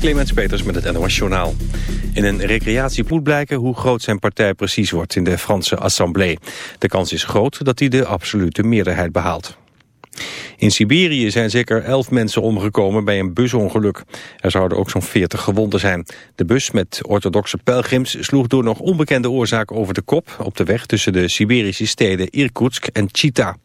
Clemens Peters met het NOS Journaal. In een recreatie moet blijken hoe groot zijn partij precies wordt in de Franse Assemblée. De kans is groot dat hij de absolute meerderheid behaalt. In Siberië zijn zeker elf mensen omgekomen bij een busongeluk. Er zouden ook zo'n veertig gewonden zijn. De bus met orthodoxe pelgrims sloeg door nog onbekende oorzaak over de kop... op de weg tussen de Siberische steden Irkutsk en Chita.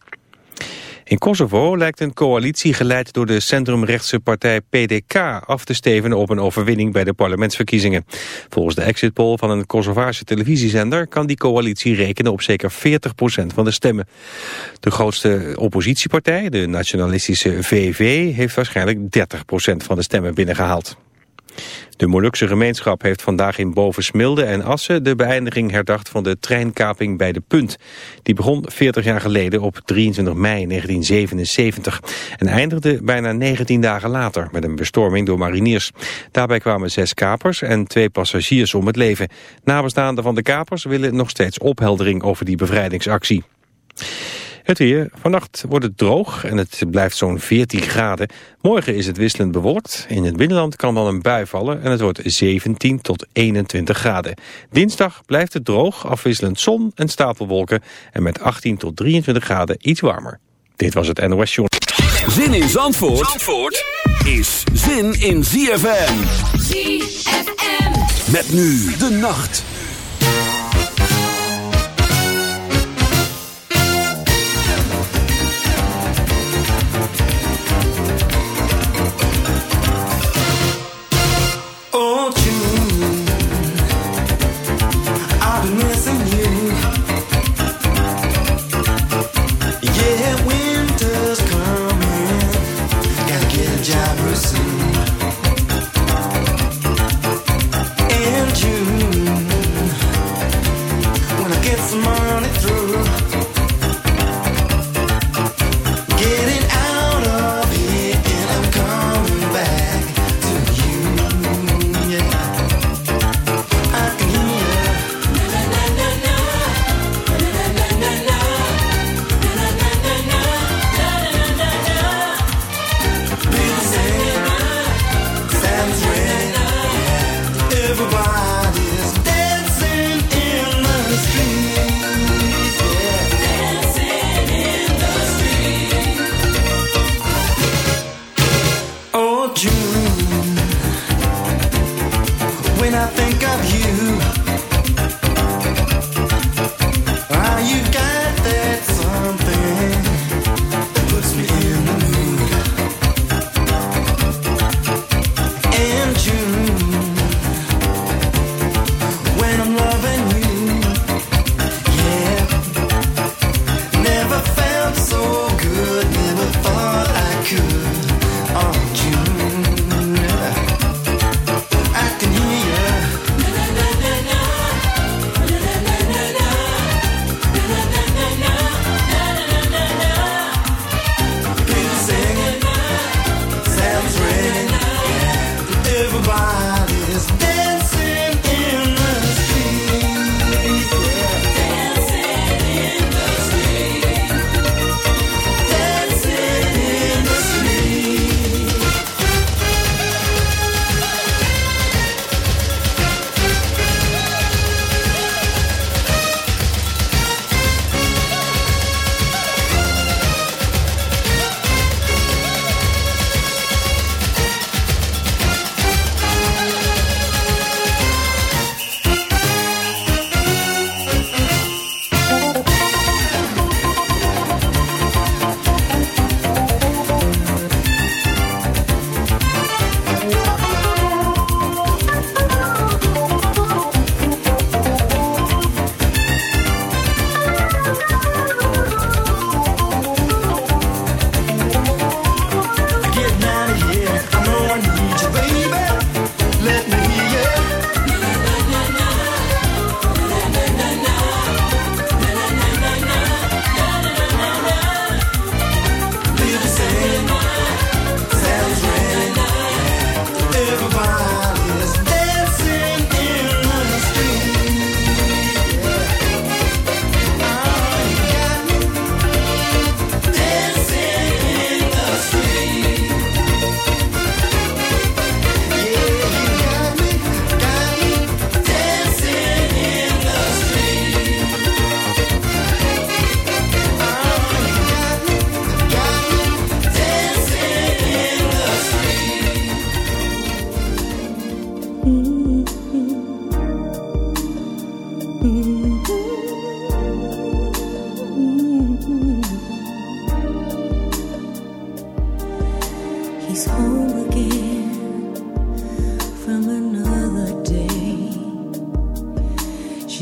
In Kosovo lijkt een coalitie geleid door de centrumrechtse partij PDK af te stevenen op een overwinning bij de parlementsverkiezingen. Volgens de exit poll van een Kosovaarse televisiezender kan die coalitie rekenen op zeker 40% van de stemmen. De grootste oppositiepartij, de nationalistische VV, heeft waarschijnlijk 30% van de stemmen binnengehaald. De Molukse gemeenschap heeft vandaag in Bovensmilde en Assen de beëindiging herdacht van de treinkaping bij de Punt. Die begon 40 jaar geleden op 23 mei 1977 en eindigde bijna 19 dagen later met een bestorming door mariniers. Daarbij kwamen zes kapers en twee passagiers om het leven. Nabestaanden van de kapers willen nog steeds opheldering over die bevrijdingsactie. Het weer. Vannacht wordt het droog en het blijft zo'n 14 graden. Morgen is het wisselend bewolkt. In het binnenland kan dan een bui vallen en het wordt 17 tot 21 graden. Dinsdag blijft het droog, afwisselend zon en stapelwolken. En met 18 tot 23 graden iets warmer. Dit was het NOS Show. Zin in Zandvoort, Zandvoort is zin in ZFM. ZFM. Met nu de nacht.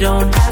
don't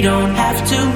don't have to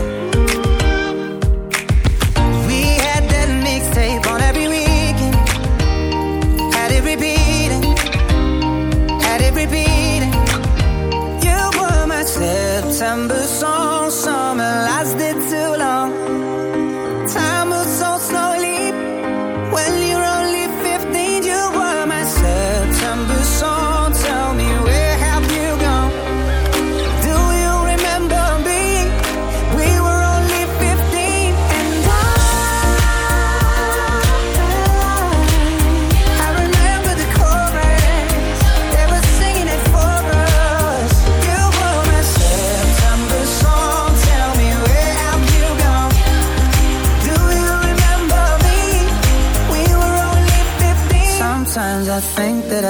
December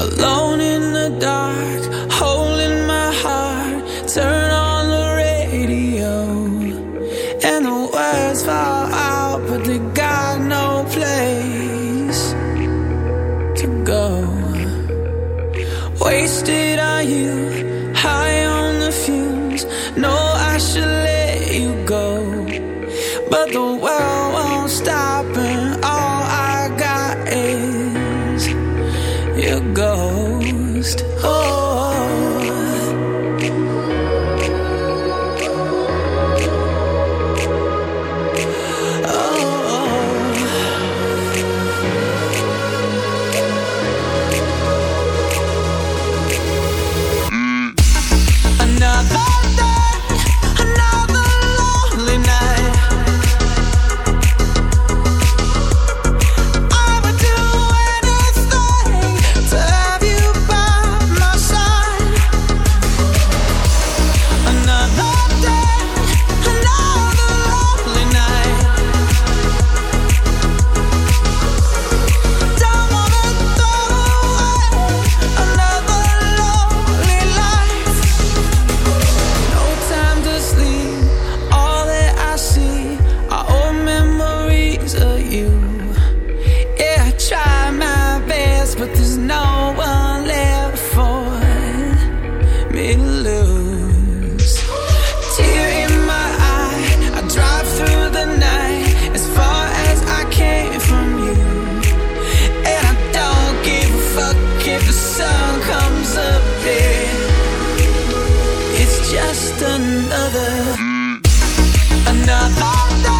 Alone in the dark, holding my heart. Turn on the radio, and the words fall out, but they got no place to go. Wasted are you, high on the fumes. No, I should let you go, but the world. another, mm. another.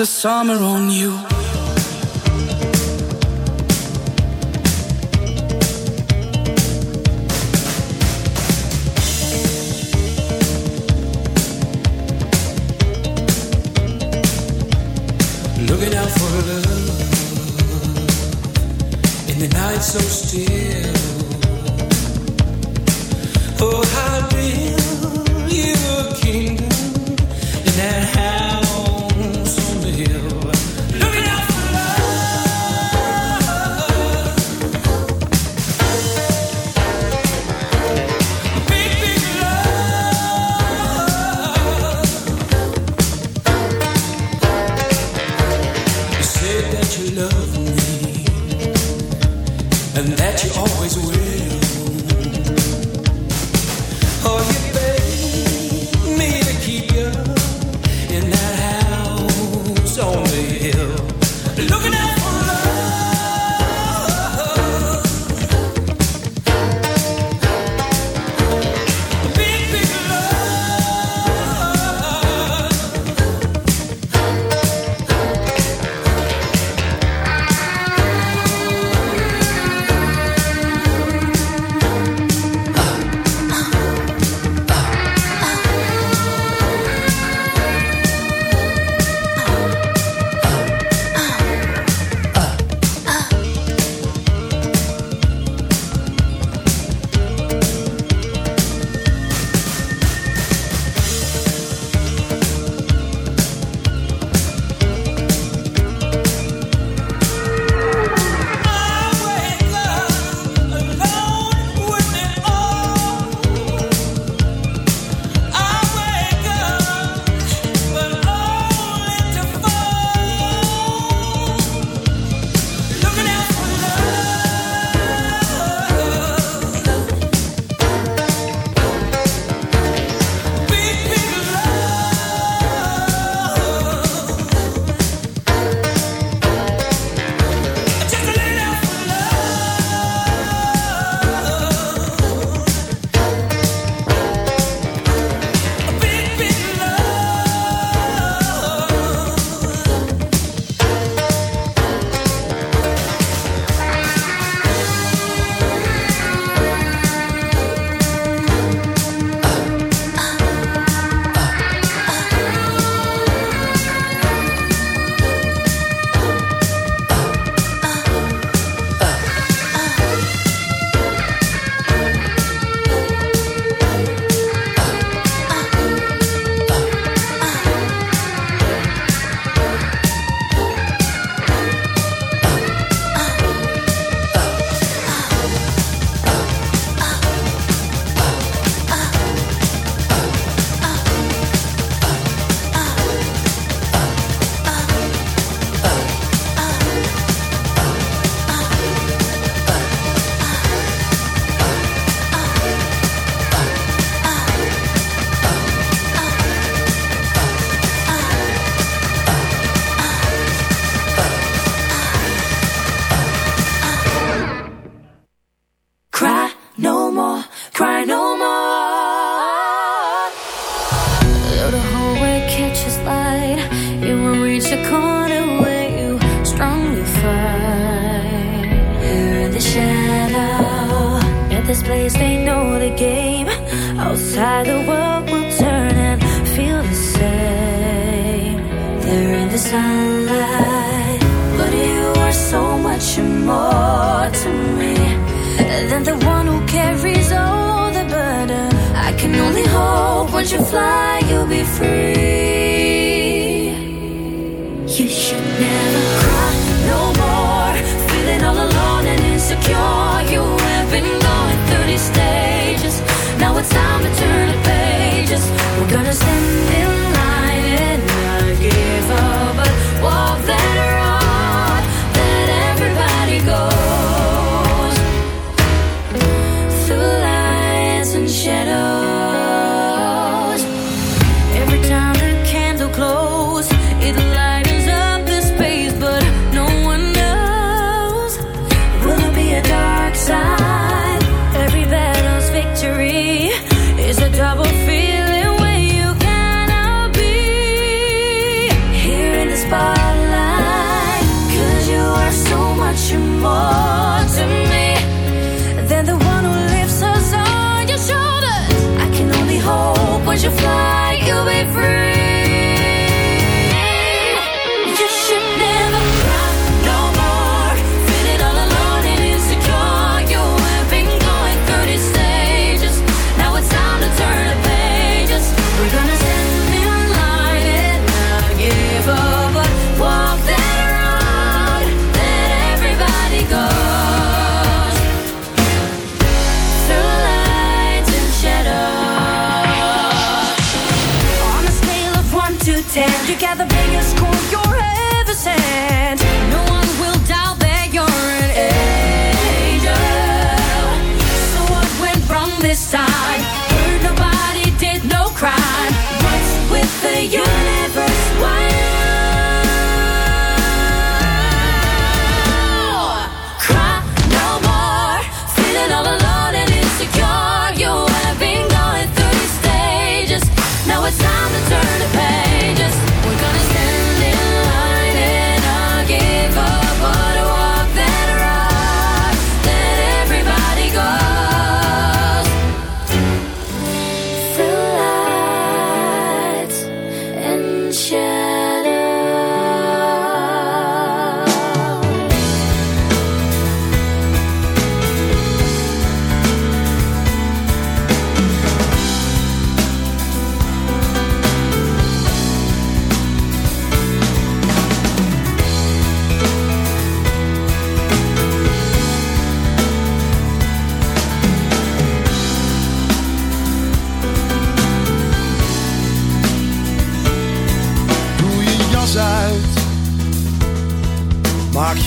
The summer on you.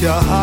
your heart.